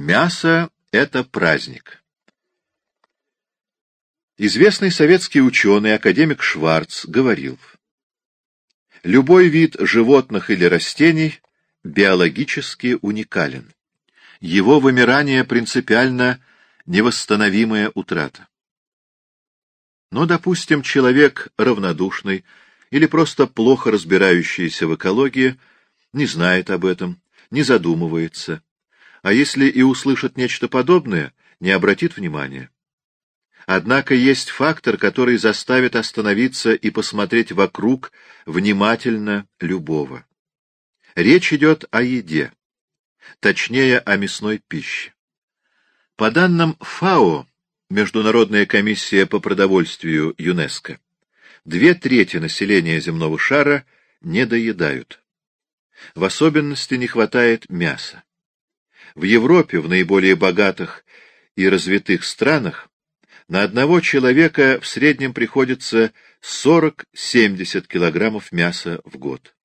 Мясо — это праздник. Известный советский ученый, академик Шварц, говорил, «Любой вид животных или растений биологически уникален. Его вымирание принципиально невосстановимая утрата. Но, допустим, человек равнодушный или просто плохо разбирающийся в экологии не знает об этом, не задумывается, а если и услышит нечто подобное, не обратит внимания. Однако есть фактор, который заставит остановиться и посмотреть вокруг внимательно любого. Речь идет о еде, точнее о мясной пище. По данным ФАО, Международная комиссия по продовольствию ЮНЕСКО, две трети населения земного шара не доедают. В особенности не хватает мяса. В Европе, в наиболее богатых и развитых странах, на одного человека в среднем приходится 40-70 килограммов мяса в год.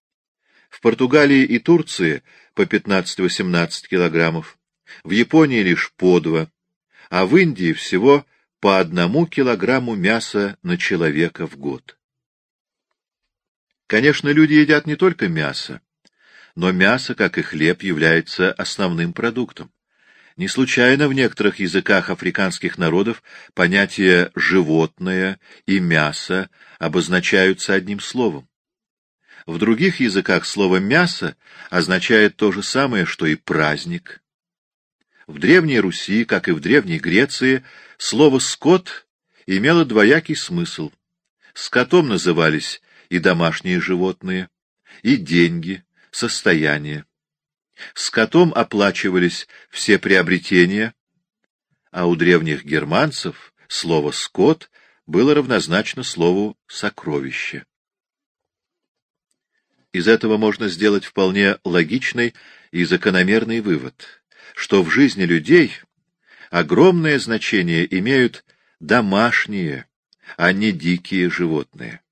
В Португалии и Турции по 15-18 килограммов, в Японии лишь по два, а в Индии всего по одному килограмму мяса на человека в год. Конечно, люди едят не только мясо, но мясо, как и хлеб, является основным продуктом. Не случайно в некоторых языках африканских народов понятия «животное» и «мясо» обозначаются одним словом. В других языках слово «мясо» означает то же самое, что и «праздник». В Древней Руси, как и в Древней Греции, слово «скот» имело двоякий смысл. Скотом назывались и домашние животные, и деньги, состояние. Скотом оплачивались все приобретения, а у древних германцев слово «скот» было равнозначно слову «сокровище». Из этого можно сделать вполне логичный и закономерный вывод, что в жизни людей огромное значение имеют домашние, а не дикие животные.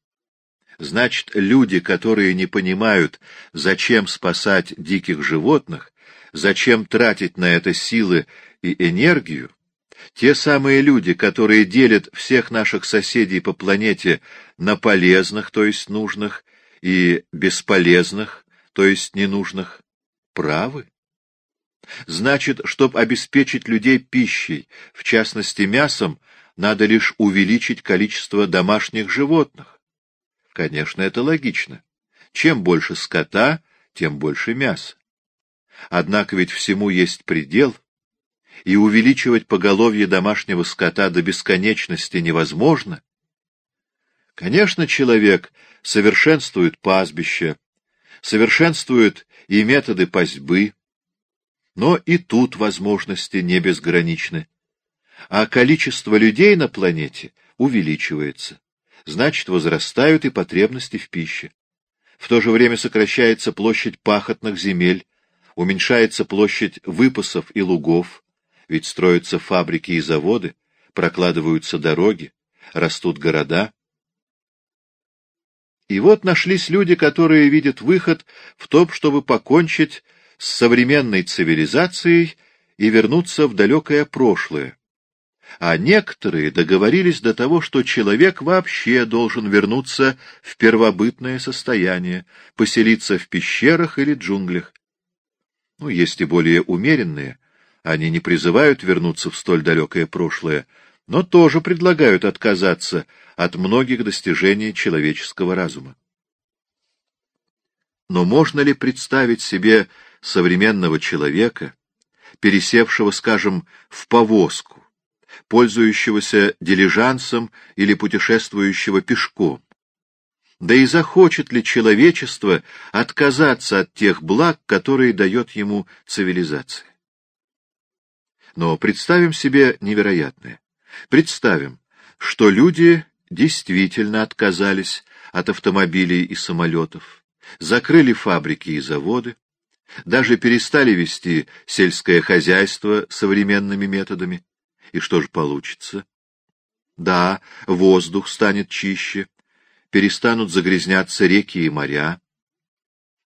Значит, люди, которые не понимают, зачем спасать диких животных, зачем тратить на это силы и энергию, те самые люди, которые делят всех наших соседей по планете на полезных, то есть нужных, и бесполезных, то есть ненужных, правы? Значит, чтобы обеспечить людей пищей, в частности мясом, надо лишь увеличить количество домашних животных. Конечно, это логично. Чем больше скота, тем больше мяса. Однако ведь всему есть предел, и увеличивать поголовье домашнего скота до бесконечности невозможно. Конечно, человек совершенствует пастбище, совершенствует и методы пастьбы, но и тут возможности не безграничны, а количество людей на планете увеличивается значит, возрастают и потребности в пище. В то же время сокращается площадь пахотных земель, уменьшается площадь выпасов и лугов, ведь строятся фабрики и заводы, прокладываются дороги, растут города. И вот нашлись люди, которые видят выход в том, чтобы покончить с современной цивилизацией и вернуться в далекое прошлое, а некоторые договорились до того, что человек вообще должен вернуться в первобытное состояние, поселиться в пещерах или джунглях. Ну, есть и более умеренные, они не призывают вернуться в столь далекое прошлое, но тоже предлагают отказаться от многих достижений человеческого разума. Но можно ли представить себе современного человека, пересевшего, скажем, в повозку, пользующегося дилижансом или путешествующего пешком. Да и захочет ли человечество отказаться от тех благ, которые дает ему цивилизация? Но представим себе невероятное. Представим, что люди действительно отказались от автомобилей и самолетов, закрыли фабрики и заводы, даже перестали вести сельское хозяйство современными методами. И что же получится? Да, воздух станет чище, перестанут загрязняться реки и моря,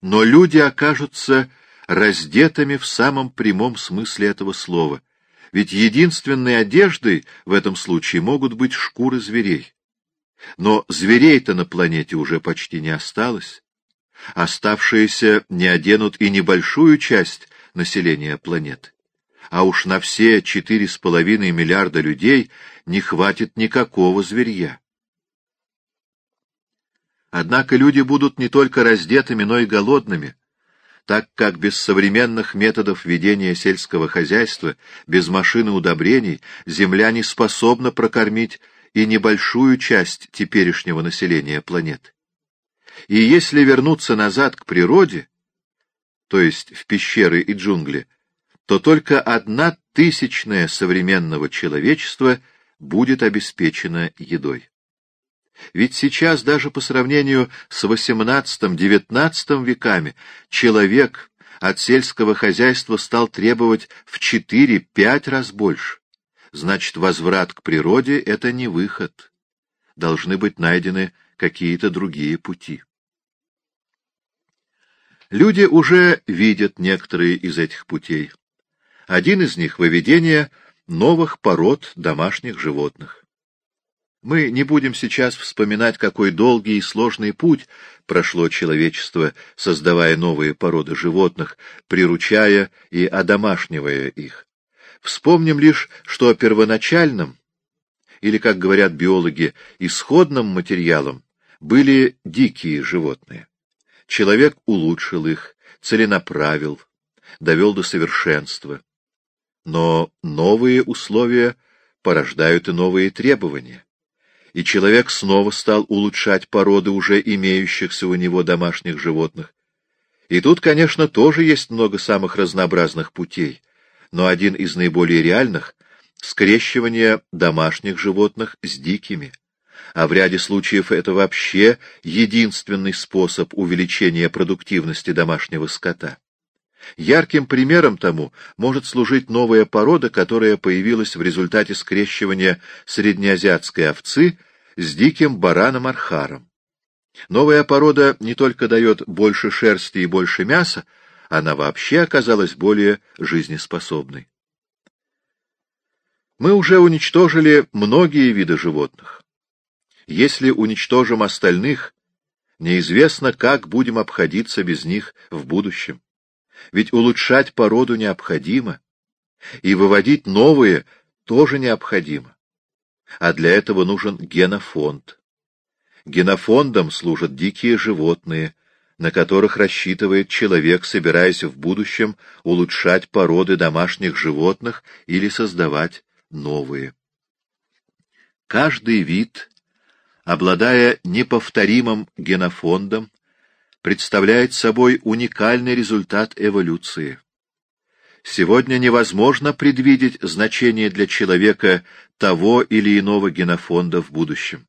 но люди окажутся раздетыми в самом прямом смысле этого слова, ведь единственной одеждой в этом случае могут быть шкуры зверей. Но зверей-то на планете уже почти не осталось. Оставшиеся не оденут и небольшую часть населения планеты. А уж на все четыре с половиной миллиарда людей не хватит никакого зверья. Однако люди будут не только раздетыми, но и голодными, так как без современных методов ведения сельского хозяйства, без машин и удобрений, земля не способна прокормить и небольшую часть теперешнего населения планеты. И если вернуться назад к природе, то есть в пещеры и джунгли, то только одна тысячная современного человечества будет обеспечена едой. Ведь сейчас даже по сравнению с XVIII-XIX веками человек от сельского хозяйства стал требовать в 4-5 раз больше. Значит, возврат к природе — это не выход. Должны быть найдены какие-то другие пути. Люди уже видят некоторые из этих путей. Один из них — выведение новых пород домашних животных. Мы не будем сейчас вспоминать, какой долгий и сложный путь прошло человечество, создавая новые породы животных, приручая и одомашнивая их. Вспомним лишь, что первоначальным, или, как говорят биологи, исходным материалом были дикие животные. Человек улучшил их, целенаправил, довел до совершенства. Но новые условия порождают и новые требования. И человек снова стал улучшать породы уже имеющихся у него домашних животных. И тут, конечно, тоже есть много самых разнообразных путей — но один из наиболее реальных — скрещивание домашних животных с дикими. А в ряде случаев это вообще единственный способ увеличения продуктивности домашнего скота. Ярким примером тому может служить новая порода, которая появилась в результате скрещивания среднеазиатской овцы с диким бараном-архаром. Новая порода не только дает больше шерсти и больше мяса, она вообще оказалась более жизнеспособной. Мы уже уничтожили многие виды животных. Если уничтожим остальных, неизвестно, как будем обходиться без них в будущем. Ведь улучшать породу необходимо, и выводить новые тоже необходимо. А для этого нужен генофонд. Генофондом служат дикие животные, на которых рассчитывает человек, собираясь в будущем улучшать породы домашних животных или создавать новые. Каждый вид, обладая неповторимым генофондом, представляет собой уникальный результат эволюции. Сегодня невозможно предвидеть значение для человека того или иного генофонда в будущем.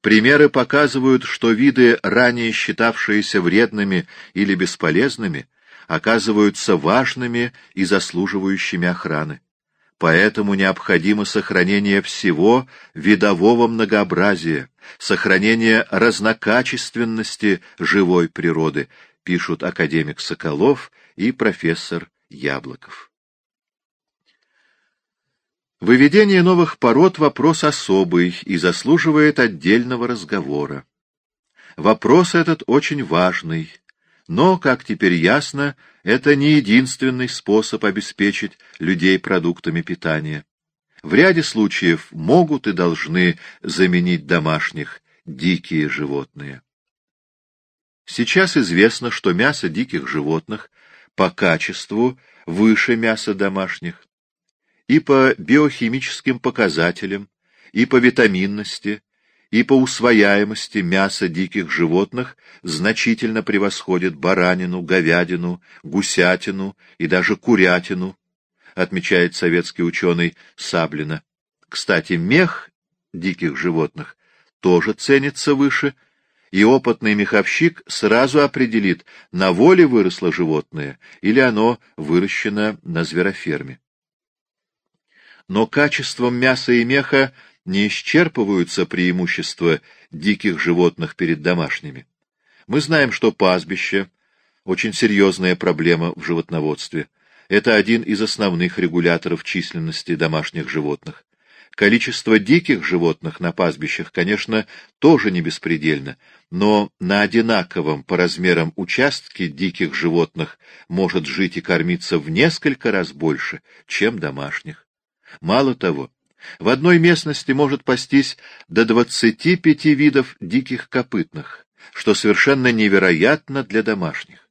Примеры показывают, что виды, ранее считавшиеся вредными или бесполезными, оказываются важными и заслуживающими охраны. Поэтому необходимо сохранение всего видового многообразия, сохранение разнокачественности живой природы, пишут академик Соколов и профессор Яблоков. Выведение новых пород — вопрос особый и заслуживает отдельного разговора. Вопрос этот очень важный, но, как теперь ясно, это не единственный способ обеспечить людей продуктами питания. В ряде случаев могут и должны заменить домашних дикие животные. Сейчас известно, что мясо диких животных по качеству выше мяса домашних, и по биохимическим показателям, и по витаминности, и по усвояемости мяса диких животных значительно превосходит баранину, говядину, гусятину и даже курятину, отмечает советский ученый Саблина. Кстати, мех диких животных тоже ценится выше, и опытный меховщик сразу определит, на воле выросло животное или оно выращено на звероферме но качеством мяса и меха не исчерпываются преимущества диких животных перед домашними. Мы знаем, что пастбище, очень серьезная проблема в животноводстве. Это один из основных регуляторов численности домашних животных. Количество диких животных на пастбищах, конечно, тоже не беспредельно, но на одинаковом по размерам участке диких животных может жить и кормиться в несколько раз больше, чем домашних. Мало того, в одной местности может пастись до 25 видов диких копытных, что совершенно невероятно для домашних.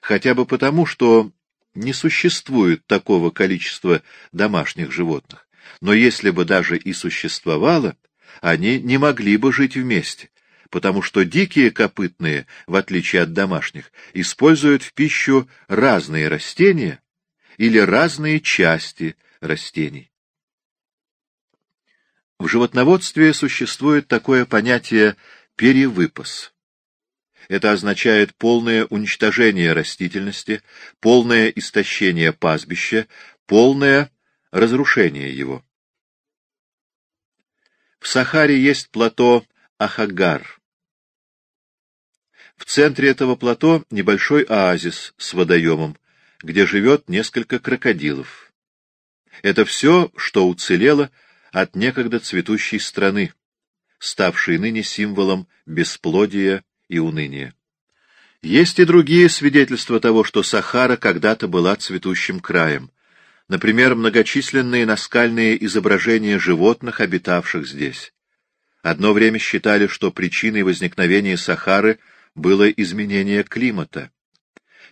Хотя бы потому, что не существует такого количества домашних животных. Но если бы даже и существовало, они не могли бы жить вместе, потому что дикие копытные, в отличие от домашних, используют в пищу разные растения или разные части растений. В животноводстве существует такое понятие «перевыпас». Это означает полное уничтожение растительности, полное истощение пастбища, полное разрушение его. В Сахаре есть плато Ахагар. В центре этого плато небольшой оазис с водоемом, где живет несколько крокодилов. Это все, что уцелело от некогда цветущей страны, ставшей ныне символом бесплодия и уныния. Есть и другие свидетельства того, что Сахара когда-то была цветущим краем. Например, многочисленные наскальные изображения животных, обитавших здесь. Одно время считали, что причиной возникновения Сахары было изменение климата.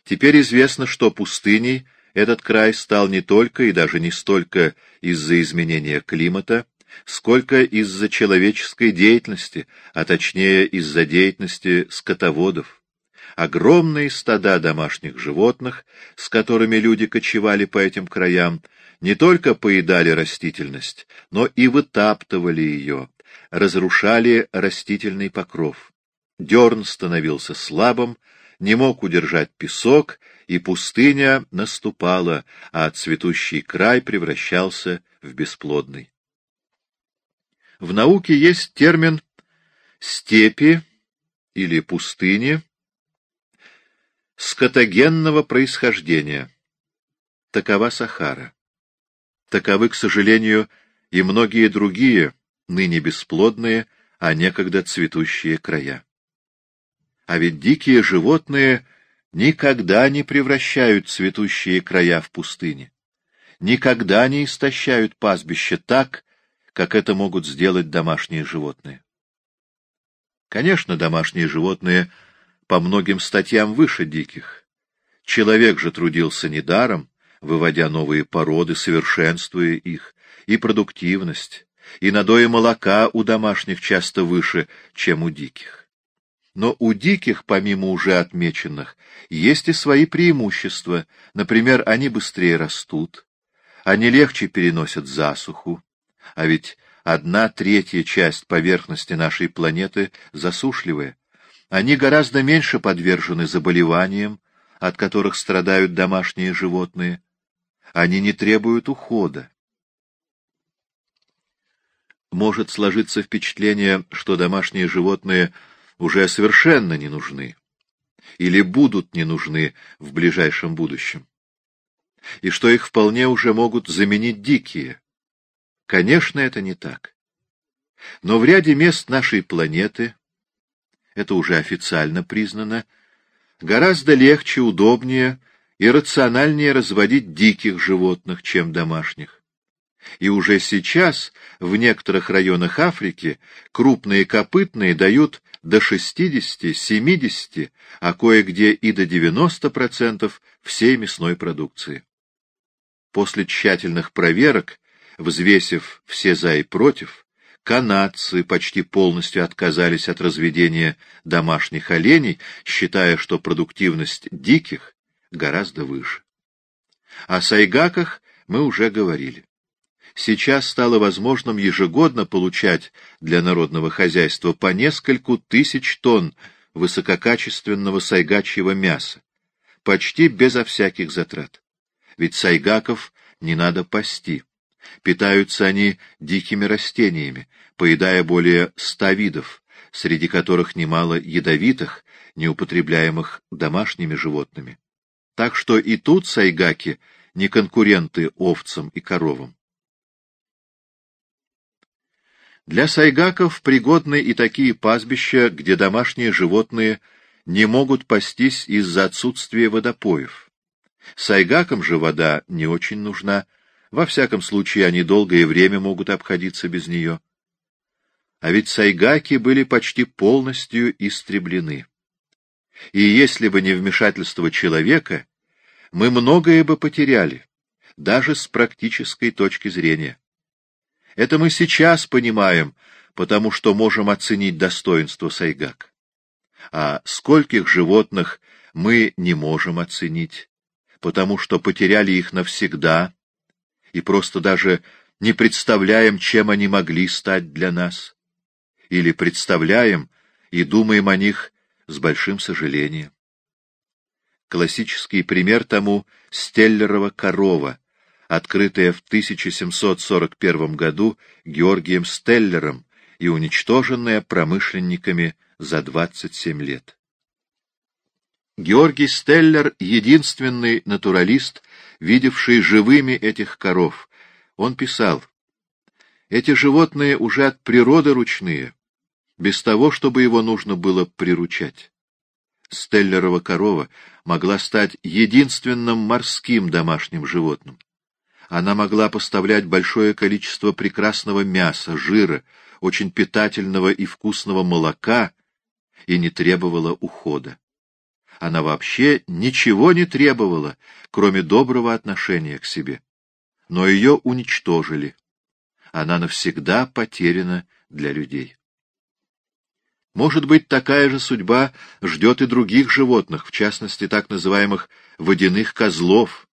Теперь известно, что пустыней этот край стал не только и даже не столько из-за изменения климата, сколько из-за человеческой деятельности, а точнее из-за деятельности скотоводов. Огромные стада домашних животных, с которыми люди кочевали по этим краям, не только поедали растительность, но и вытаптывали ее, разрушали растительный покров. Дерн становился слабым, не мог удержать песок, и пустыня наступала, а цветущий край превращался в бесплодный. В науке есть термин «степи» или «пустыни» скотогенного происхождения. Такова Сахара. Таковы, к сожалению, и многие другие, ныне бесплодные, а некогда цветущие края. А ведь дикие животные никогда не превращают цветущие края в пустыни, никогда не истощают пастбища так, как это могут сделать домашние животные. Конечно, домашние животные по многим статьям выше диких. Человек же трудился недаром, выводя новые породы, совершенствуя их, и продуктивность, и надои молока у домашних часто выше, чем у диких. Но у диких, помимо уже отмеченных, есть и свои преимущества. Например, они быстрее растут, они легче переносят засуху, а ведь одна третья часть поверхности нашей планеты засушливая. Они гораздо меньше подвержены заболеваниям, от которых страдают домашние животные. Они не требуют ухода. Может сложиться впечатление, что домашние животные уже совершенно не нужны или будут не нужны в ближайшем будущем, и что их вполне уже могут заменить дикие. Конечно, это не так. Но в ряде мест нашей планеты, это уже официально признано, гораздо легче, удобнее и рациональнее разводить диких животных, чем домашних. И уже сейчас в некоторых районах Африки крупные копытные дают до 60-70, а кое-где и до 90% всей мясной продукции. После тщательных проверок Взвесив все «за» и «против», канадцы почти полностью отказались от разведения домашних оленей, считая, что продуктивность диких гораздо выше. О сайгаках мы уже говорили. Сейчас стало возможным ежегодно получать для народного хозяйства по нескольку тысяч тонн высококачественного сайгачьего мяса, почти безо всяких затрат. Ведь сайгаков не надо пасти. Питаются они дикими растениями, поедая более ста видов, среди которых немало ядовитых, неупотребляемых домашними животными. Так что и тут сайгаки не конкуренты овцам и коровам. Для сайгаков пригодны и такие пастбища, где домашние животные не могут пастись из-за отсутствия водопоев. Сайгакам же вода не очень нужна, во всяком случае они долгое время могут обходиться без нее. А ведь сайгаки были почти полностью истреблены. И если бы не вмешательство человека, мы многое бы потеряли, даже с практической точки зрения. Это мы сейчас понимаем, потому что можем оценить достоинство сайгак. А скольких животных мы не можем оценить, потому что потеряли их навсегда и просто даже не представляем, чем они могли стать для нас. Или представляем и думаем о них с большим сожалением. Классический пример тому — Стеллерова корова, открытая в 1741 году Георгием Стеллером и уничтоженная промышленниками за 27 лет. Георгий Стеллер — единственный натуралист, видевший живыми этих коров. Он писал, «Эти животные уже от природы ручные, без того, чтобы его нужно было приручать». Стеллерова корова могла стать единственным морским домашним животным. Она могла поставлять большое количество прекрасного мяса, жира, очень питательного и вкусного молока и не требовала ухода. Она вообще ничего не требовала, кроме доброго отношения к себе. Но ее уничтожили. Она навсегда потеряна для людей. Может быть, такая же судьба ждет и других животных, в частности, так называемых водяных козлов,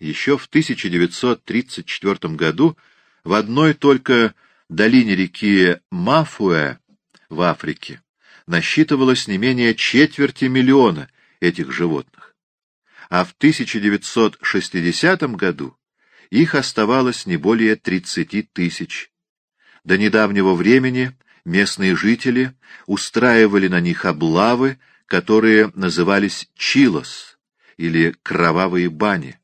еще в 1934 году в одной только долине реки Мафуэ в Африке насчитывалось не менее четверти миллиона этих животных. А в 1960 году их оставалось не более 30 тысяч. До недавнего времени местные жители устраивали на них облавы, которые назывались чилос или кровавые бани.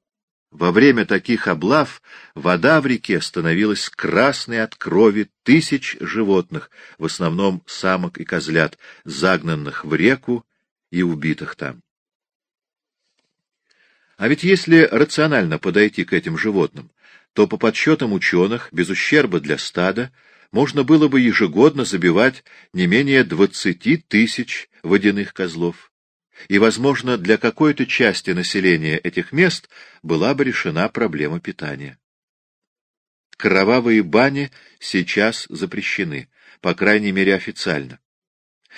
Во время таких облав вода в реке становилась красной от крови тысяч животных, в основном самок и козлят, загнанных в реку и убитых там. А ведь если рационально подойти к этим животным, то по подсчетам ученых, без ущерба для стада, можно было бы ежегодно забивать не менее двадцати тысяч водяных козлов и, возможно, для какой-то части населения этих мест была бы решена проблема питания. Кровавые бани сейчас запрещены, по крайней мере официально.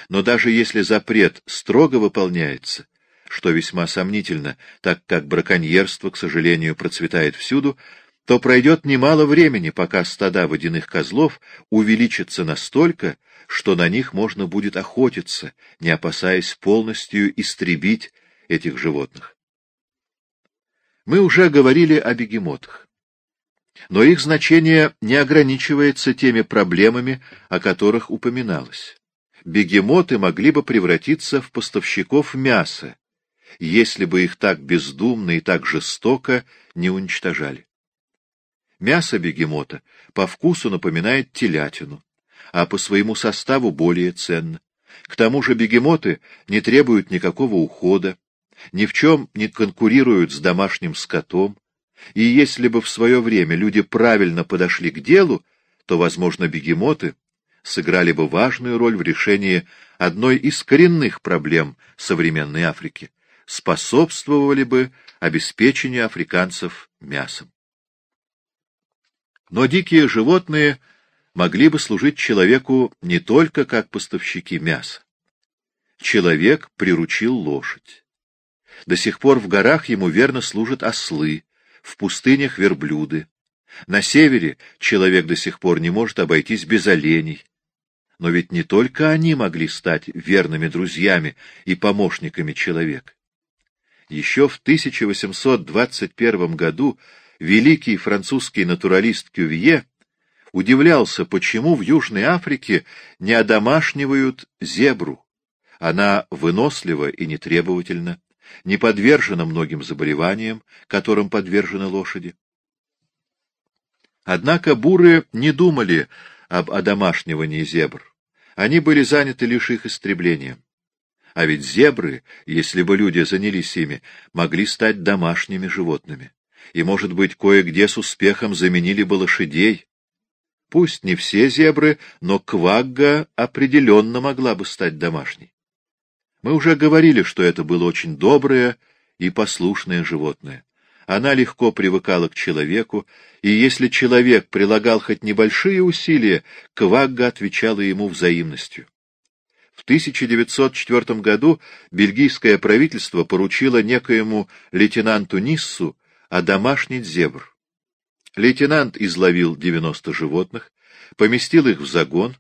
Но даже если запрет строго выполняется, что весьма сомнительно, так как браконьерство, к сожалению, процветает всюду, то пройдет немало времени, пока стада водяных козлов увеличатся настолько, что на них можно будет охотиться, не опасаясь полностью истребить этих животных. Мы уже говорили о бегемотах. Но их значение не ограничивается теми проблемами, о которых упоминалось. Бегемоты могли бы превратиться в поставщиков мяса, если бы их так бездумно и так жестоко не уничтожали. Мясо бегемота по вкусу напоминает телятину, а по своему составу более ценно. К тому же бегемоты не требуют никакого ухода, ни в чем не конкурируют с домашним скотом, и если бы в свое время люди правильно подошли к делу, то, возможно, бегемоты сыграли бы важную роль в решении одной из коренных проблем современной Африки, способствовали бы обеспечению африканцев мясом. Но дикие животные могли бы служить человеку не только как поставщики мяса. Человек приручил лошадь. До сих пор в горах ему верно служат ослы, в пустынях — верблюды. На севере человек до сих пор не может обойтись без оленей. Но ведь не только они могли стать верными друзьями и помощниками человека. Еще в 1821 году великий французский натуралист Кювье удивлялся, почему в Южной Африке не одомашнивают зебру. Она вынослива и нетребовательна, не подвержена многим заболеваниям, которым подвержены лошади. Однако буры не думали об одомашнивании зебр. Они были заняты лишь их истреблением. А ведь зебры, если бы люди занялись ими, могли стать домашними животными. И, может быть, кое-где с успехом заменили бы лошадей. Пусть не все зебры, но квагга определенно могла бы стать домашней. Мы уже говорили, что это было очень доброе и послушное животное. Она легко привыкала к человеку, и если человек прилагал хоть небольшие усилия, Квагга отвечала ему взаимностью. В 1904 году бельгийское правительство поручило некоему лейтенанту Ниссу одомашнить зебр. Лейтенант изловил 90 животных, поместил их в загон,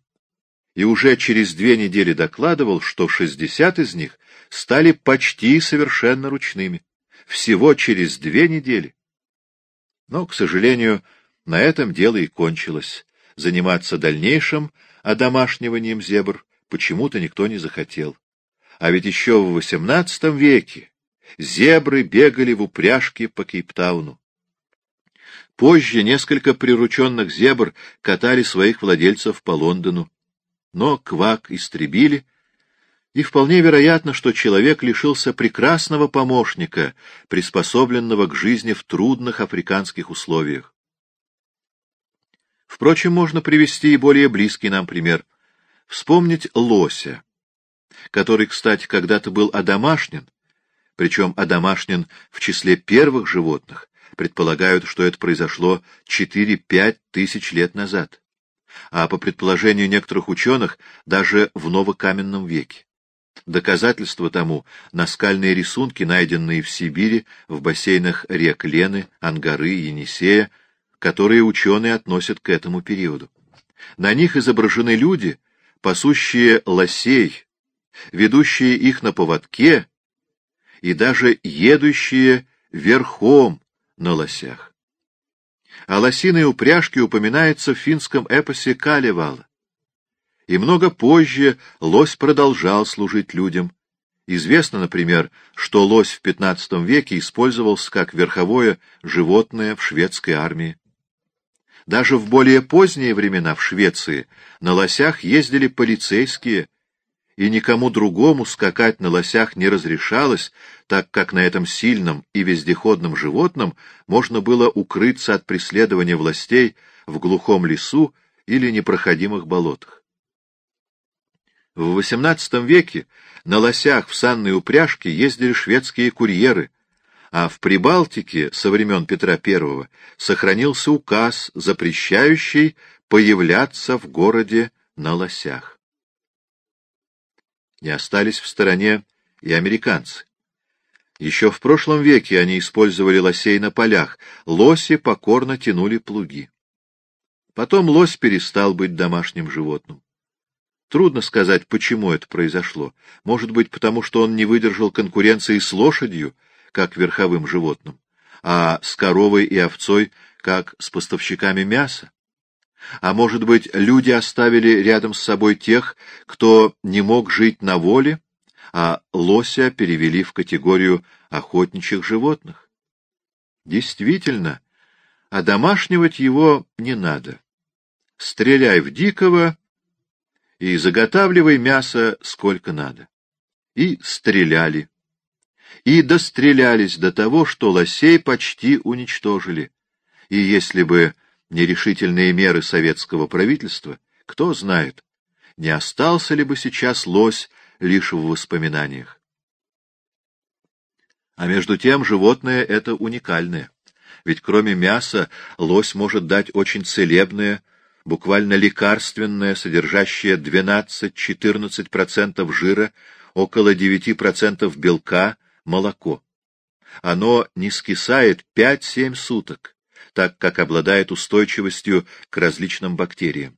и уже через две недели докладывал, что 60 из них стали почти совершенно ручными. Всего через две недели. Но, к сожалению, на этом дело и кончилось. Заниматься дальнейшим одомашниванием зебр почему-то никто не захотел. А ведь еще в XVIII веке зебры бегали в упряжке по Кейптауну. Позже несколько прирученных зебр катали своих владельцев по Лондону но квак истребили, и вполне вероятно, что человек лишился прекрасного помощника, приспособленного к жизни в трудных африканских условиях. Впрочем, можно привести и более близкий нам пример. Вспомнить лося, который, кстати, когда-то был одомашнен, причем одомашнен в числе первых животных, предполагают, что это произошло 4-5 тысяч лет назад а по предположению некоторых ученых, даже в новокаменном веке. Доказательство тому — наскальные рисунки, найденные в Сибири в бассейнах рек Лены, Ангары Енисея, которые ученые относят к этому периоду. На них изображены люди, пасущие лосей, ведущие их на поводке и даже едущие верхом на лосях о лосиной упряжке упоминается в финском эпосе Калевала. И много позже лось продолжал служить людям. Известно, например, что лось в XV веке использовался как верховое животное в шведской армии. Даже в более поздние времена в Швеции на лосях ездили полицейские, и никому другому скакать на лосях не разрешалось, так как на этом сильном и вездеходном животном можно было укрыться от преследования властей в глухом лесу или непроходимых болотах. В XVIII веке на лосях в санной упряжке ездили шведские курьеры, а в Прибалтике со времен Петра I сохранился указ, запрещающий появляться в городе на лосях не остались в стороне и американцы. Еще в прошлом веке они использовали лосей на полях, лоси покорно тянули плуги. Потом лось перестал быть домашним животным. Трудно сказать, почему это произошло. Может быть, потому что он не выдержал конкуренции с лошадью, как верховым животным, а с коровой и овцой, как с поставщиками мяса. А может быть, люди оставили рядом с собой тех, кто не мог жить на воле, а лося перевели в категорию охотничьих животных? Действительно, а домашнивать его не надо. Стреляй в дикого и заготавливай мясо сколько надо. И стреляли. И дострелялись до того, что лосей почти уничтожили. И если бы нерешительные меры советского правительства, кто знает, не остался ли бы сейчас лось лишь в воспоминаниях. А между тем животное это уникальное. Ведь кроме мяса лось может дать очень целебное, буквально лекарственное, содержащее 12-14% жира, около 9% белка, молоко. Оно не скисает 5-7 суток так как обладает устойчивостью к различным бактериям.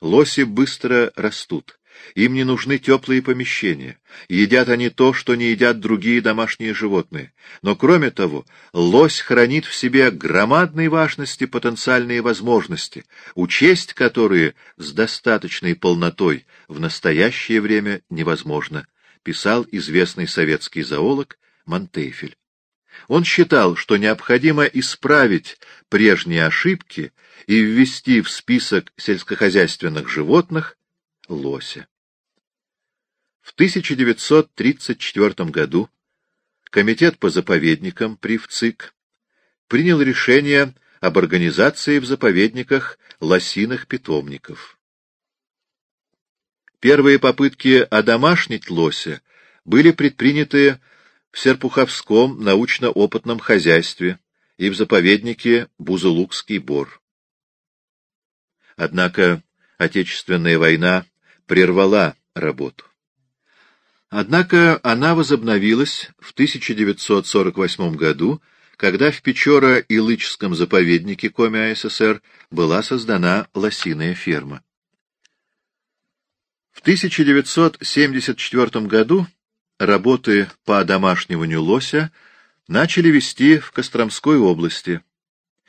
Лоси быстро растут, им не нужны теплые помещения. Едят они то, что не едят другие домашние животные. Но кроме того, лось хранит в себе громадной важности потенциальные возможности, учесть которые с достаточной полнотой в настоящее время невозможно, писал известный советский зоолог Монтейфель. Он считал, что необходимо исправить прежние ошибки и ввести в список сельскохозяйственных животных лося. В 1934 году Комитет по заповедникам при ВЦИК принял решение об организации в заповедниках лосиных питомников. Первые попытки одомашнить лося были предприняты в Серпуховском научно-опытном хозяйстве и в заповеднике Бузулукский бор. Однако Отечественная война прервала работу. Однако она возобновилась в 1948 году, когда в Печора-Илычском заповеднике Коми АССР была создана лосиная ферма. В 1974 году работы по одомашниванию лося начали вести в Костромской области.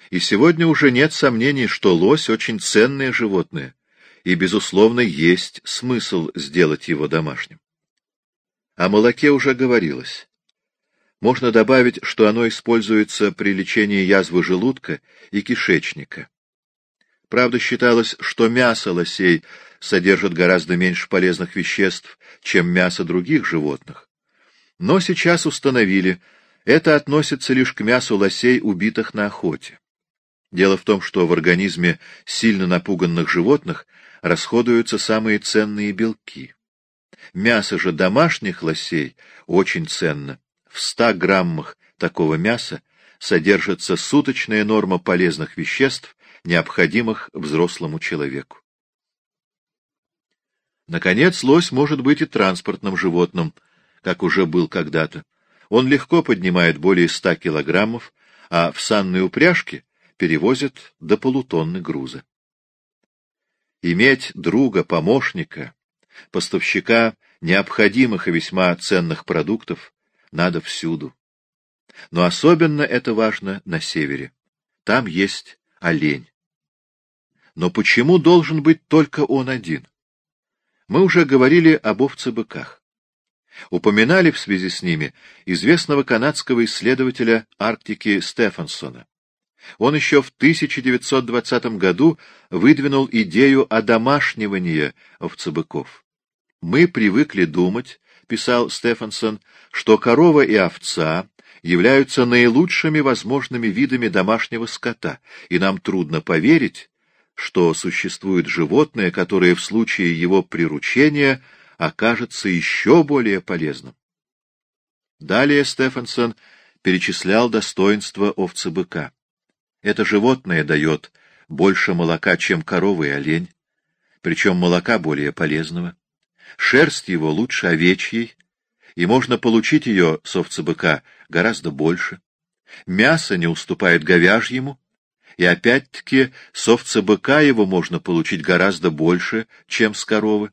И сегодня уже нет сомнений, что лось очень ценное животное, и, безусловно, есть смысл сделать его домашним. О молоке уже говорилось. Можно добавить, что оно используется при лечении язвы желудка и кишечника. Правда, считалось, что мясо лосей содержит гораздо меньше полезных веществ, чем мясо других животных. Но сейчас установили, это относится лишь к мясу лосей, убитых на охоте. Дело в том, что в организме сильно напуганных животных расходуются самые ценные белки. Мясо же домашних лосей очень ценно. В 100 граммах такого мяса содержится суточная норма полезных веществ, необходимых взрослому человеку. Наконец, лось может быть и транспортным животным, как уже был когда-то. Он легко поднимает более ста килограммов, а в санной упряжке перевозит до полутонны груза. Иметь друга, помощника, поставщика необходимых и весьма ценных продуктов надо всюду. Но особенно это важно на севере. Там есть олень. Но почему должен быть только он один? Мы уже говорили об овцебыках. Упоминали в связи с ними известного канадского исследователя Арктики Стефансона. Он еще в 1920 году выдвинул идею одомашнивания овцебыков. «Мы привыкли думать, — писал Стефансон, — что корова и овца являются наилучшими возможными видами домашнего скота, и нам трудно поверить, что существует животное, которое в случае его приручения окажется еще более полезным. Далее Стефансон перечислял достоинства овцы-быка. Это животное дает больше молока, чем корова и олень, причем молока более полезного. Шерсть его лучше овечьей, и можно получить ее с овцы-быка гораздо больше. Мясо не уступает говяжьему, и опять-таки с овца-быка его можно получить гораздо больше, чем с коровы.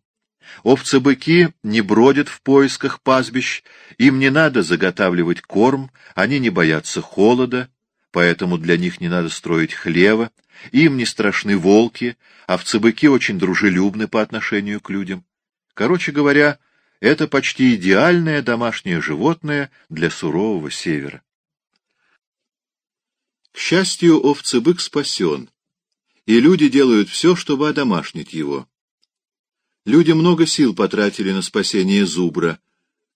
Овцы-быки не бродят в поисках пастбищ, им не надо заготавливать корм, они не боятся холода, поэтому для них не надо строить хлева, им не страшны волки, овцы-быки очень дружелюбны по отношению к людям. Короче говоря, это почти идеальное домашнее животное для сурового севера. К счастью, овцебык спасен, и люди делают все, чтобы одомашнить его. Люди много сил потратили на спасение зубра.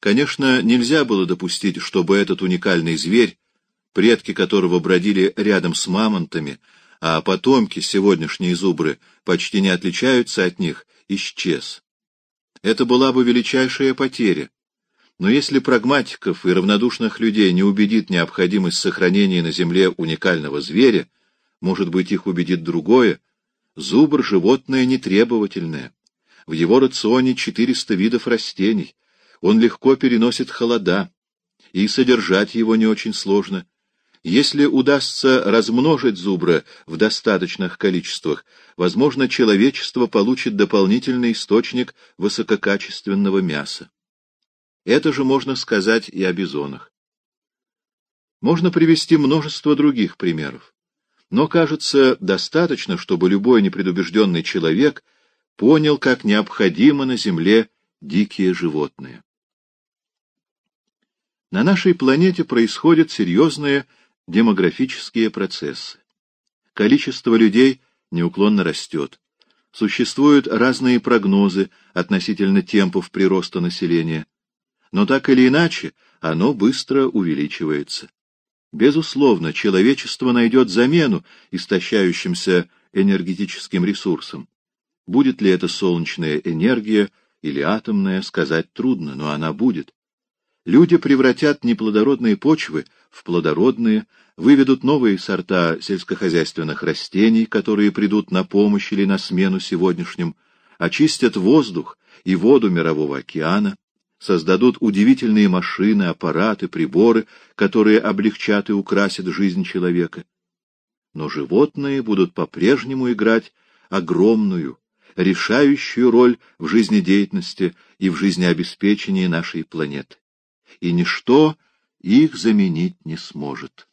Конечно, нельзя было допустить, чтобы этот уникальный зверь, предки которого бродили рядом с мамонтами, а потомки, сегодняшние зубры, почти не отличаются от них, исчез. Это была бы величайшая потеря. Но если прагматиков и равнодушных людей не убедит необходимость сохранения на Земле уникального зверя, может быть, их убедит другое, зубр — животное нетребовательное. В его рационе 400 видов растений, он легко переносит холода, и содержать его не очень сложно. Если удастся размножить зубра в достаточных количествах, возможно, человечество получит дополнительный источник высококачественного мяса. Это же можно сказать и о бизонах. Можно привести множество других примеров. Но, кажется, достаточно, чтобы любой непредубежденный человек понял, как необходимо на Земле дикие животные. На нашей планете происходят серьезные демографические процессы. Количество людей неуклонно растет. Существуют разные прогнозы относительно темпов прироста населения. Но так или иначе, оно быстро увеличивается. Безусловно, человечество найдет замену истощающимся энергетическим ресурсам. Будет ли это солнечная энергия или атомная, сказать трудно, но она будет. Люди превратят неплодородные почвы в плодородные, выведут новые сорта сельскохозяйственных растений, которые придут на помощь или на смену сегодняшним, очистят воздух и воду Мирового океана, создадут удивительные машины, аппараты, приборы, которые облегчат и украсят жизнь человека. Но животные будут по-прежнему играть огромную, решающую роль в жизнедеятельности и в жизнеобеспечении нашей планеты и ничто их заменить не сможет.